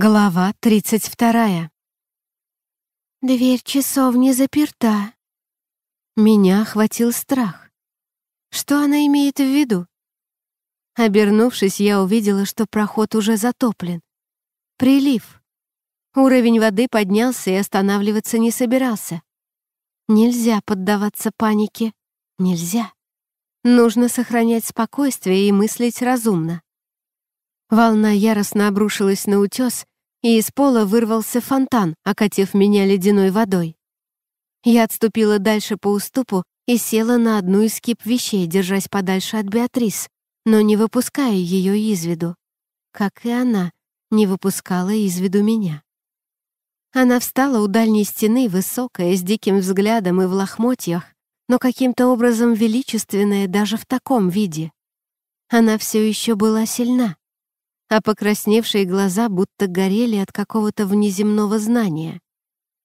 Глава 32. Дверь часовни заперта. Меня охватил страх. Что она имеет в виду? Обернувшись, я увидела, что проход уже затоплен. Прилив. Уровень воды поднялся и останавливаться не собирался. Нельзя поддаваться панике. Нельзя. Нужно сохранять спокойствие и мыслить разумно. Волна яростно обрушилась на утес, и из пола вырвался фонтан, окатив меня ледяной водой. Я отступила дальше по уступу и села на одну из кип вещей, держась подальше от Беатрис, но не выпуская ее из виду. Как и она не выпускала из виду меня. Она встала у дальней стены, высокая, с диким взглядом и в лохмотьях, но каким-то образом величественная даже в таком виде. Она все еще была сильна, а покрасневшие глаза будто горели от какого-то внеземного знания,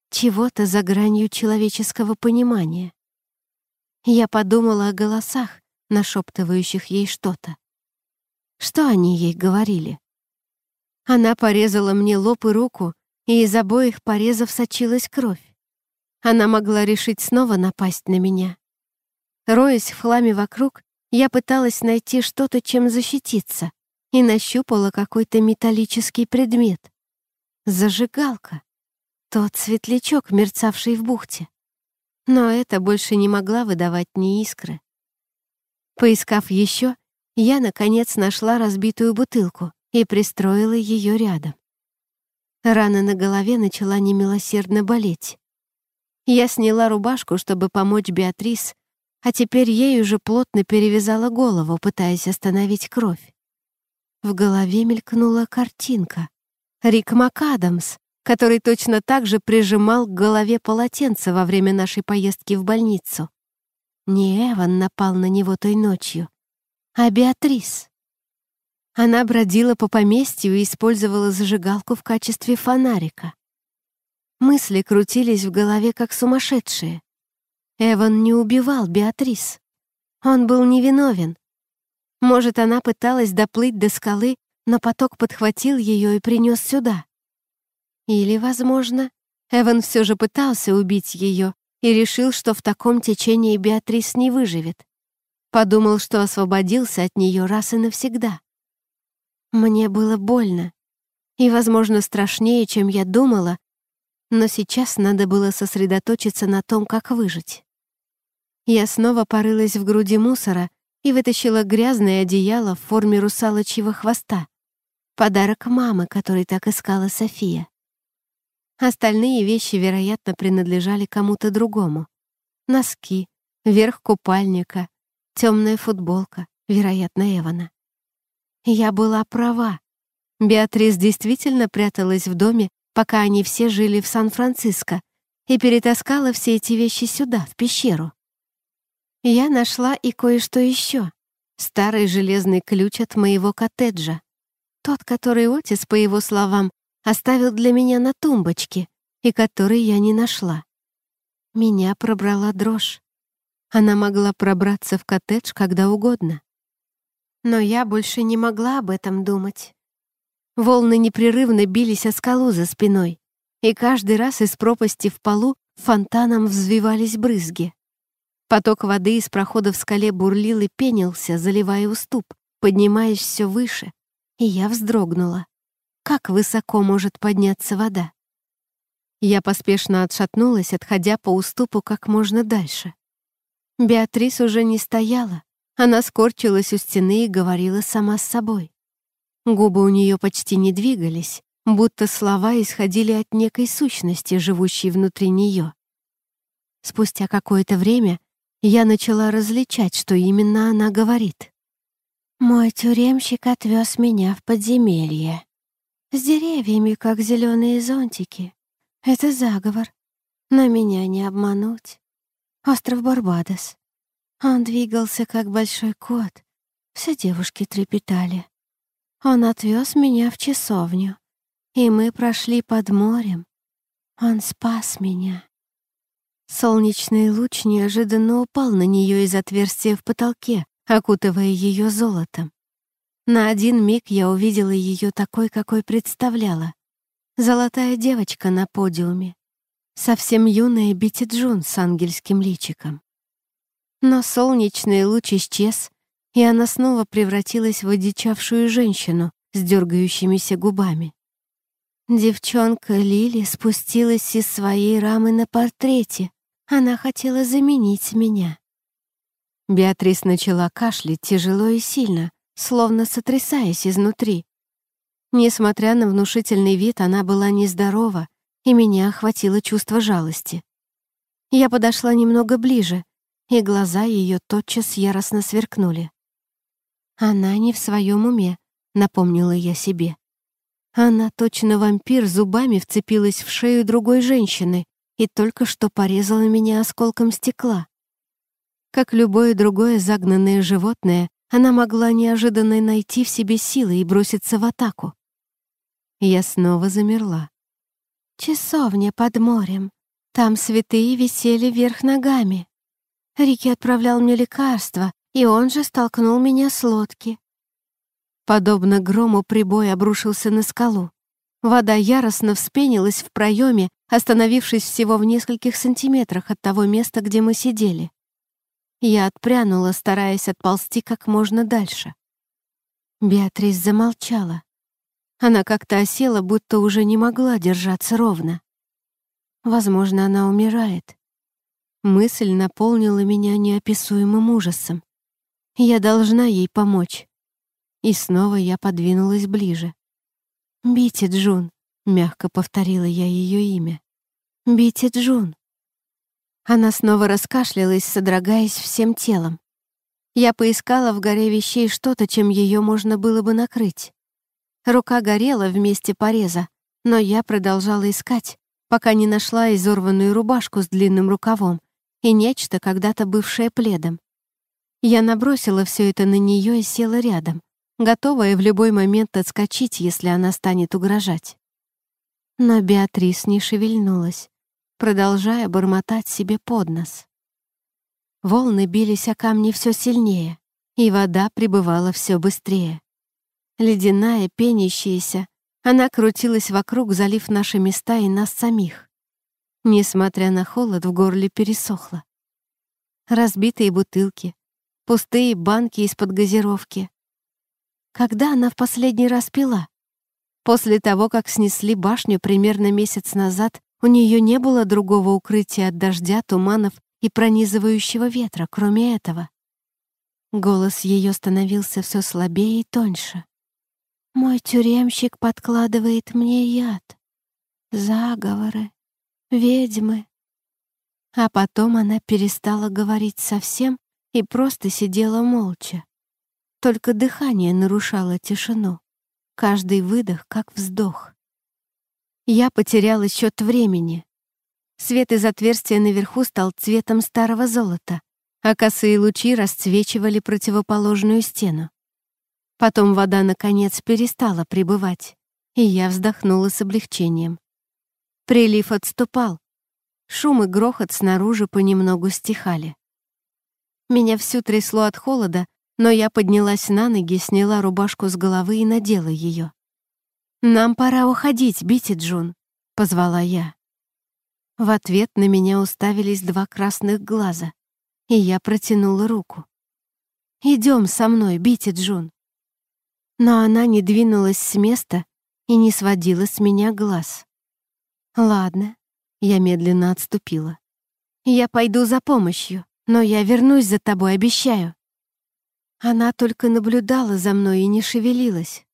чего-то за гранью человеческого понимания. Я подумала о голосах, нашептывающих ей что-то. Что они ей говорили? Она порезала мне лоб и руку, и из обоих порезов сочилась кровь. Она могла решить снова напасть на меня. Роясь в хламе вокруг, я пыталась найти что-то, чем защититься — и нащупала какой-то металлический предмет. Зажигалка. Тот светлячок, мерцавший в бухте. Но это больше не могла выдавать ни искры. Поискав еще, я, наконец, нашла разбитую бутылку и пристроила ее рядом. Рана на голове начала немилосердно болеть. Я сняла рубашку, чтобы помочь Беатрис, а теперь ей уже плотно перевязала голову, пытаясь остановить кровь. В голове мелькнула картинка. Рик МакАдамс, который точно так же прижимал к голове полотенце во время нашей поездки в больницу. Не Эван напал на него той ночью, а Беатрис. Она бродила по поместью и использовала зажигалку в качестве фонарика. Мысли крутились в голове как сумасшедшие. Эван не убивал Беатрис. Он был невиновен. Может, она пыталась доплыть до скалы, но поток подхватил ее и принес сюда. Или, возможно, Эван все же пытался убить ее и решил, что в таком течении Беатрис не выживет. Подумал, что освободился от нее раз и навсегда. Мне было больно. И, возможно, страшнее, чем я думала, но сейчас надо было сосредоточиться на том, как выжить. Я снова порылась в груди мусора, и вытащила грязное одеяло в форме русалочьего хвоста. Подарок мамы, который так искала София. Остальные вещи, вероятно, принадлежали кому-то другому. Носки, верх купальника, темная футболка, вероятно, Эвана. Я была права. Беатрис действительно пряталась в доме, пока они все жили в Сан-Франциско, и перетаскала все эти вещи сюда, в пещеру. Я нашла и кое-что еще. Старый железный ключ от моего коттеджа. Тот, который Отис, по его словам, оставил для меня на тумбочке и который я не нашла. Меня пробрала дрожь. Она могла пробраться в коттедж когда угодно. Но я больше не могла об этом думать. Волны непрерывно бились о скалу за спиной, и каждый раз из пропасти в полу фонтаном взвивались брызги. Поток воды из прохода в скале бурлил и пенился, заливая уступ, поднимаясь все выше, и я вздрогнула. Как высоко может подняться вода? Я поспешно отшатнулась, отходя по уступу как можно дальше. Беатрис уже не стояла. Она скорчилась у стены и говорила сама с собой. Губы у нее почти не двигались, будто слова исходили от некой сущности, живущей внутри нее. Спустя какое-то время я начала различать, что именно она говорит. «Мой тюремщик отвез меня в подземелье. С деревьями, как зеленые зонтики. Это заговор. На меня не обмануть. Остров Барбадос. Он двигался, как большой кот. Все девушки трепетали. Он отвез меня в часовню, и мы прошли под морем. Он спас меня. Солнечный луч неожиданно упал на нее из отверстия в потолке, окутывая ее золотом. На один миг я увидела ее такой, какой представляла. Золотая девочка на подиуме. Совсем юная Бити Джун с ангельским личиком. Но солнечный луч исчез, и она снова превратилась в одичавшую женщину с дергающимися губами. Девчонка Лили спустилась из своей рамы на портрете, она хотела заменить меня. Беатрис начала кашлять тяжело и сильно, словно сотрясаясь изнутри. Несмотря на внушительный вид, она была нездорова, и меня охватило чувство жалости. Я подошла немного ближе, и глаза ее тотчас яростно сверкнули. «Она не в своем уме», — напомнила я себе. Она точно вампир зубами вцепилась в шею другой женщины и только что порезала меня осколком стекла. Как любое другое загнанное животное, она могла неожиданно найти в себе силы и броситься в атаку. Я снова замерла. «Часовня под морем. Там святые висели вверх ногами. Рики отправлял мне лекарства, и он же столкнул меня с лодки». Подобно грому прибой обрушился на скалу. Вода яростно вспенилась в проеме, остановившись всего в нескольких сантиметрах от того места, где мы сидели. Я отпрянула, стараясь отползти как можно дальше. Беатрис замолчала. Она как-то осела, будто уже не могла держаться ровно. Возможно, она умирает. Мысль наполнила меня неописуемым ужасом. Я должна ей помочь. И снова я подвинулась ближе. «Бейте, Джун, Мягко повторила я ее имя. «Бити Джун». Она снова раскашлялась, содрогаясь всем телом. Я поискала в горе вещей что-то, чем ее можно было бы накрыть. Рука горела вместе пореза, но я продолжала искать, пока не нашла изорванную рубашку с длинным рукавом и нечто, когда-то бывшее пледом. Я набросила все это на нее и села рядом, готовая в любой момент отскочить, если она станет угрожать. Но Беатрис не шевельнулась, продолжая бормотать себе под нос. Волны бились о камни все сильнее, и вода прибывала все быстрее. Ледяная, пенящаяся, она крутилась вокруг, залив наши места и нас самих. Несмотря на холод, в горле пересохло. Разбитые бутылки, пустые банки из-под газировки. Когда она в последний раз пила? После того, как снесли башню примерно месяц назад, у нее не было другого укрытия от дождя, туманов и пронизывающего ветра, кроме этого. Голос ее становился все слабее и тоньше. «Мой тюремщик подкладывает мне яд. Заговоры. Ведьмы». А потом она перестала говорить совсем и просто сидела молча. Только дыхание нарушало тишину. Каждый выдох как вздох. Я потеряла счет времени. Свет из отверстия наверху стал цветом старого золота, а косые лучи расцвечивали противоположную стену. Потом вода, наконец, перестала прибывать, и я вздохнула с облегчением. Прилив отступал. Шум и грохот снаружи понемногу стихали. Меня всю трясло от холода, но я поднялась на ноги, сняла рубашку с головы и надела ее. «Нам пора уходить, Бити Джун», — позвала я. В ответ на меня уставились два красных глаза, и я протянула руку. «Идем со мной, Бити Джун». Но она не двинулась с места и не сводила с меня глаз. «Ладно», — я медленно отступила. «Я пойду за помощью, но я вернусь за тобой, обещаю». Она только наблюдала за мной и не шевелилась.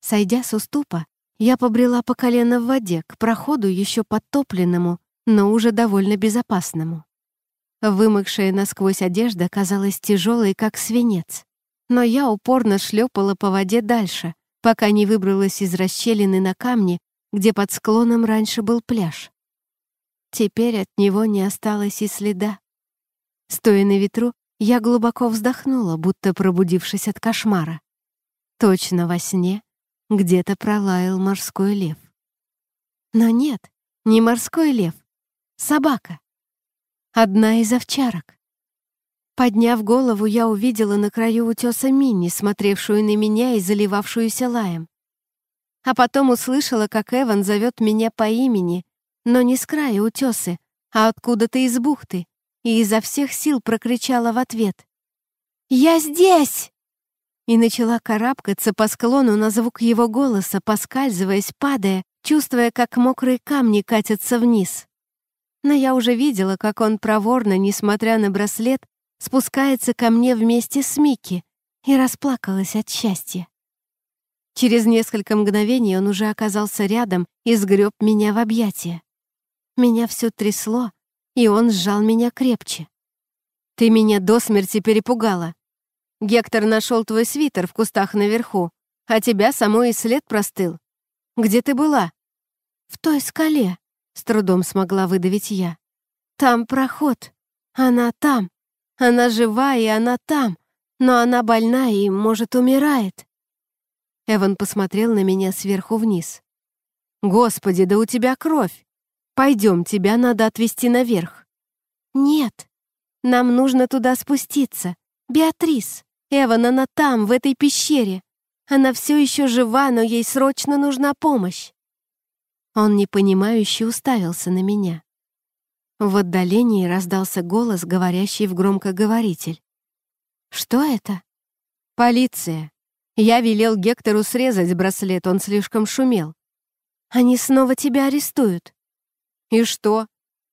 Сойдя с уступа, я побрела по колено в воде к проходу еще подтопленному, но уже довольно безопасному. Вымокшая насквозь одежда казалась тяжелой, как свинец. Но я упорно шлепала по воде дальше, пока не выбралась из расщелины на камне, где под склоном раньше был пляж. Теперь от него не осталось и следа. Стоя на ветру, я глубоко вздохнула, будто пробудившись от кошмара. Точно во сне где-то пролаял морской лев. Но нет, не морской лев, собака. Одна из овчарок. Подняв голову, я увидела на краю утеса Минни, смотревшую на меня и заливавшуюся лаем. А потом услышала, как Эван зовет меня по имени, но не с края утесы, а откуда-то из бухты, и изо всех сил прокричала в ответ. «Я здесь!» И начала карабкаться по склону на звук его голоса, поскальзываясь, падая, чувствуя, как мокрые камни катятся вниз. Но я уже видела, как он проворно, несмотря на браслет, спускается ко мне вместе с Микки и расплакалась от счастья. Через несколько мгновений он уже оказался рядом и сгреб меня в объятия. Меня все трясло, и он сжал меня крепче. «Ты меня до смерти перепугала. Гектор нашел твой свитер в кустах наверху, а тебя самой и след простыл. Где ты была?» «В той скале», — с трудом смогла выдавить я. «Там проход. Она там. Она жива, и она там. Но она больна и, может, умирает». Эван посмотрел на меня сверху вниз. «Господи, да у тебя кровь!» Пойдем, тебя надо отвезти наверх». «Нет, нам нужно туда спуститься. Беатрис, Эван, она там, в этой пещере. Она все еще жива, но ей срочно нужна помощь». Он непонимающе уставился на меня. В отдалении раздался голос, говорящий в громкоговоритель. «Что это?» «Полиция. Я велел Гектору срезать браслет, он слишком шумел». «Они снова тебя арестуют?» «И что?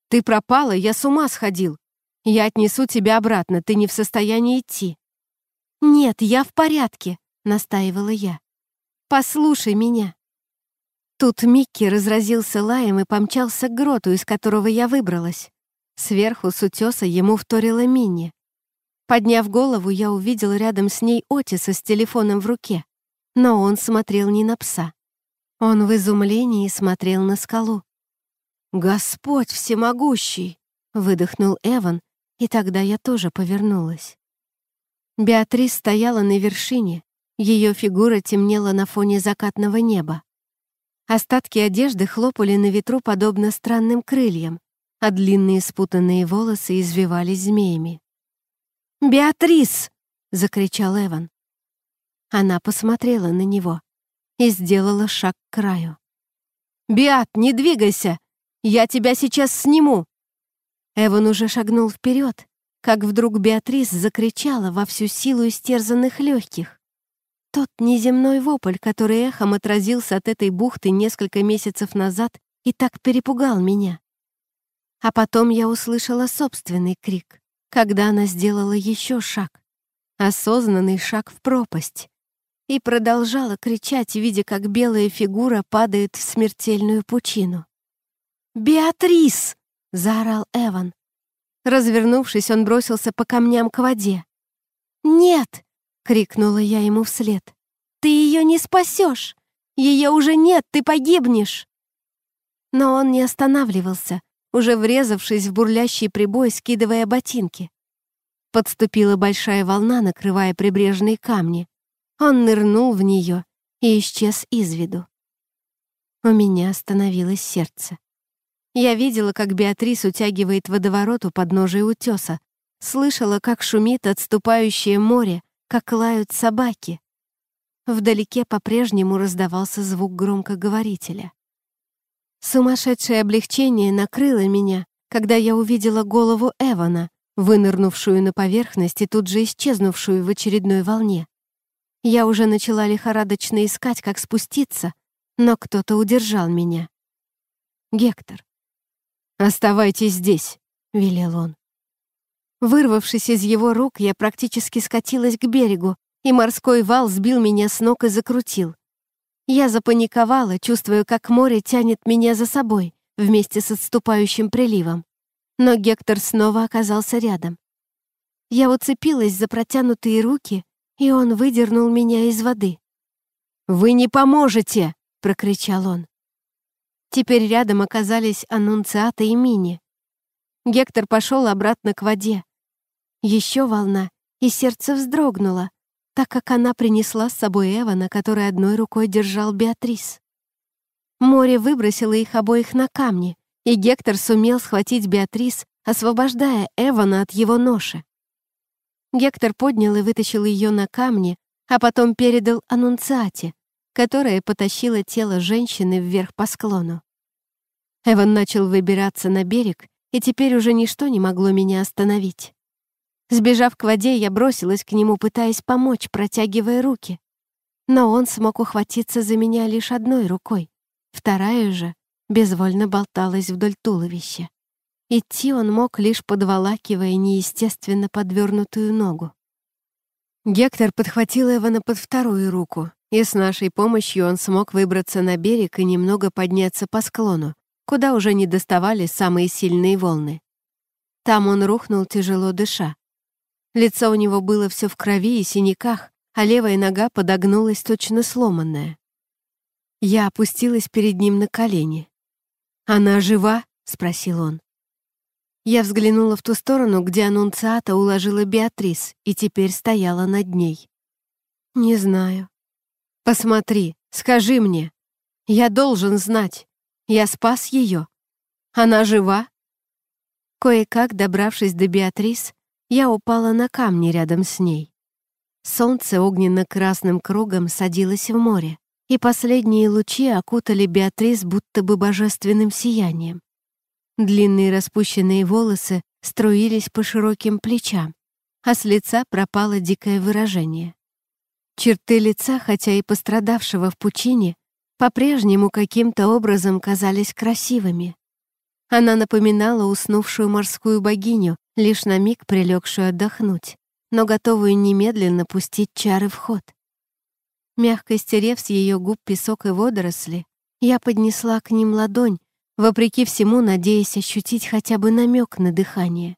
Ты пропала, я с ума сходил. Я отнесу тебя обратно, ты не в состоянии идти». «Нет, я в порядке», — настаивала я. «Послушай меня». Тут Микки разразился лаем и помчался к гроту, из которого я выбралась. Сверху с утеса ему вторила Минни. Подняв голову, я увидела рядом с ней Отиса с телефоном в руке, но он смотрел не на пса. Он в изумлении смотрел на скалу. «Господь всемогущий!» — выдохнул Эван, и тогда я тоже повернулась. Беатрис стояла на вершине, ее фигура темнела на фоне закатного неба. Остатки одежды хлопали на ветру подобно странным крыльям, а длинные спутанные волосы извивались змеями. «Беатрис!» — закричал Эван. Она посмотрела на него и сделала шаг к краю. «Беат, не двигайся!» Я тебя сейчас сниму!» Эван уже шагнул вперед, как вдруг Беатрис закричала во всю силу истерзанных легких. Тот неземной вопль, который эхом отразился от этой бухты несколько месяцев назад и так перепугал меня. А потом я услышала собственный крик, когда она сделала еще шаг, осознанный шаг в пропасть, и продолжала кричать, видя, как белая фигура падает в смертельную пучину. «Беатрис!» — заорал Эван. Развернувшись, он бросился по камням к воде. «Нет!» — крикнула я ему вслед. «Ты ее не спасешь! Ее уже нет, ты погибнешь!» Но он не останавливался, уже врезавшись в бурлящий прибой, скидывая ботинки. Подступила большая волна, накрывая прибрежные камни. Он нырнул в нее и исчез из виду. У меня остановилось сердце. Я видела, как Беатрис утягивает водоворот у подножия утеса, слышала, как шумит отступающее море, как лают собаки. Вдалеке по-прежнему раздавался звук громкоговорителя. Сумасшедшее облегчение накрыло меня, когда я увидела голову Эвана, вынырнувшую на поверхность и тут же исчезнувшую в очередной волне. Я уже начала лихорадочно искать, как спуститься, но кто-то удержал меня. Гектор. «Оставайтесь здесь», — велел он. Вырвавшись из его рук, я практически скатилась к берегу, и морской вал сбил меня с ног и закрутил. Я запаниковала, чувствуя, как море тянет меня за собой вместе с отступающим приливом. Но Гектор снова оказался рядом. Я уцепилась за протянутые руки, и он выдернул меня из воды. «Вы не поможете!» — прокричал он. Теперь рядом оказались Аннунциата и Мини. Гектор пошел обратно к воде. Еще волна, и сердце вздрогнуло, так как она принесла с собой Эвана, который одной рукой держал Беатрис. Море выбросило их обоих на камни, и Гектор сумел схватить Беатрис, освобождая Эвана от его ноши. Гектор поднял и вытащил ее на камни, а потом передал Аннунциате, которая потащила тело женщины вверх по склону. Эван начал выбираться на берег, и теперь уже ничто не могло меня остановить. Сбежав к воде, я бросилась к нему, пытаясь помочь, протягивая руки. Но он смог ухватиться за меня лишь одной рукой. Вторая же безвольно болталась вдоль туловища. Идти он мог, лишь подволакивая неестественно подвернутую ногу. Гектор подхватил Эвана под вторую руку, и с нашей помощью он смог выбраться на берег и немного подняться по склону, куда уже не доставали самые сильные волны. Там он рухнул, тяжело дыша. Лицо у него было все в крови и синяках, а левая нога подогнулась, точно сломанная. Я опустилась перед ним на колени. «Она жива?» — спросил он. Я взглянула в ту сторону, где анунциата уложила Беатрис, и теперь стояла над ней. «Не знаю», Посмотри, скажи мне. Я должен знать. Я спас ее. Она жива?» Кое-как, добравшись до Беатрис, я упала на камни рядом с ней. Солнце огненно-красным кругом садилось в море, и последние лучи окутали Беатрис будто бы божественным сиянием. Длинные распущенные волосы струились по широким плечам, а с лица пропало дикое выражение. Черты лица, хотя и пострадавшего в пучине, по-прежнему каким-то образом казались красивыми. Она напоминала уснувшую морскую богиню, лишь на миг прилегшую отдохнуть, но готовую немедленно пустить чары в ход. Мягко стерев с ее губ песок и водоросли, я поднесла к ним ладонь, вопреки всему надеясь ощутить хотя бы намек на дыхание.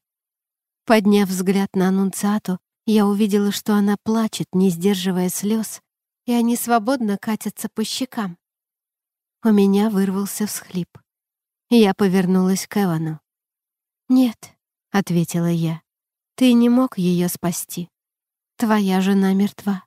Подняв взгляд на аннунциату, я увидела, что она плачет, не сдерживая слез, и они свободно катятся по щекам. У меня вырвался всхлип. Я повернулась к Эвану. «Нет», — ответила я, — «ты не мог ее спасти. Твоя жена мертва».